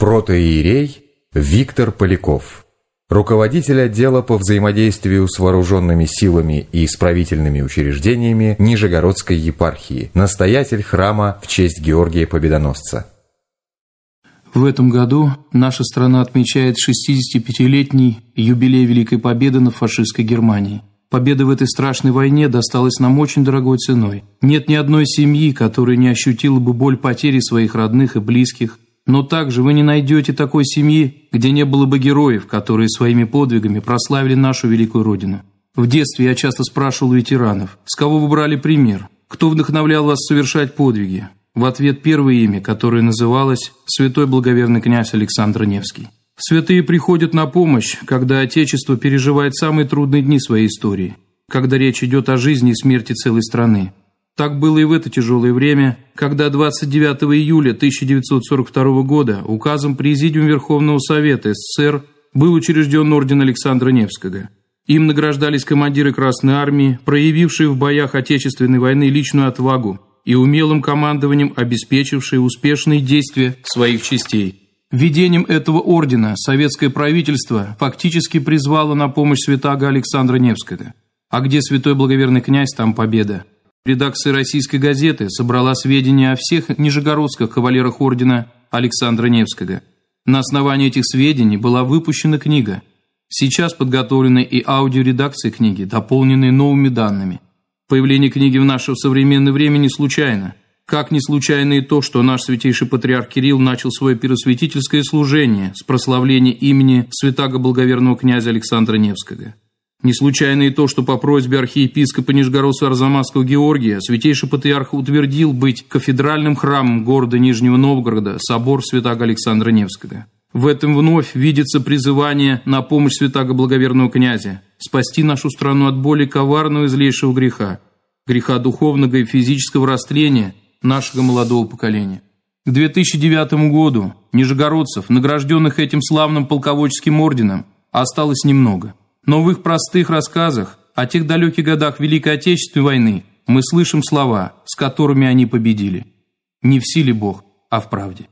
Протоиерей Виктор Поляков. Руководитель отдела по взаимодействию с вооруженными силами и исправительными учреждениями Нижегородской епархии, настоятель храма в честь Георгия Победоносца. В этом году наша страна отмечает 65-летний юбилей Великой Победы над фашистской Германией. Победа в этой страшной войне досталась нам очень дорогой ценой. Нет ни одной семьи, которая не ощутила бы боль потери своих родных и близких. Но также вы не найдете такой семьи, где не было бы героев, которые своими подвигами прославили нашу великую Родину. В детстве я часто спрашивал ветеранов, с кого вы брали пример, кто вдохновлял вас совершать подвиги. В ответ первое имя, которое называлось «Святой благоверный князь Александр Невский». Святые приходят на помощь, когда Отечество переживает самые трудные дни своей истории, когда речь идет о жизни и смерти целой страны. Так было и в это тяжелое время, когда 29 июля 1942 года указом Президиума Верховного Совета СССР был учрежден орден Александра Невского. Им награждались командиры Красной Армии, проявившие в боях Отечественной войны личную отвагу, и умелым командованием обеспечившие успешные действия своих частей. Введением этого ордена советское правительство фактически призвало на помощь святаго Александра Невского. А где святой благоверный князь, там победа. Редакция российской газеты собрала сведения о всех нижегородских кавалерах ордена Александра Невского. На основании этих сведений была выпущена книга. Сейчас подготовлены и аудиоредакции книги, дополненные новыми данными – Появление книги в наше современное время не случайно. Как не случайно и то, что наш святейший патриарх Кирилл начал свое первосвятительское служение с прославления имени святаго благоверного князя Александра Невского. Не случайно и то, что по просьбе архиепископа Нижегородского Арзамасского Георгия святейший патриарх утвердил быть кафедральным храмом города Нижнего Новгорода собор святаго Александра Невского. В этом вновь видится призывание на помощь святаго благоверного князя, спасти нашу страну от более коварного и злейшего греха, греха духовного и физического растления нашего молодого поколения. К 2009 году нижегородцев, награжденных этим славным полководческим орденом, осталось немного. Но в их простых рассказах о тех далеких годах Великой Отечественной войны мы слышим слова, с которыми они победили. Не в силе Бог, а в правде.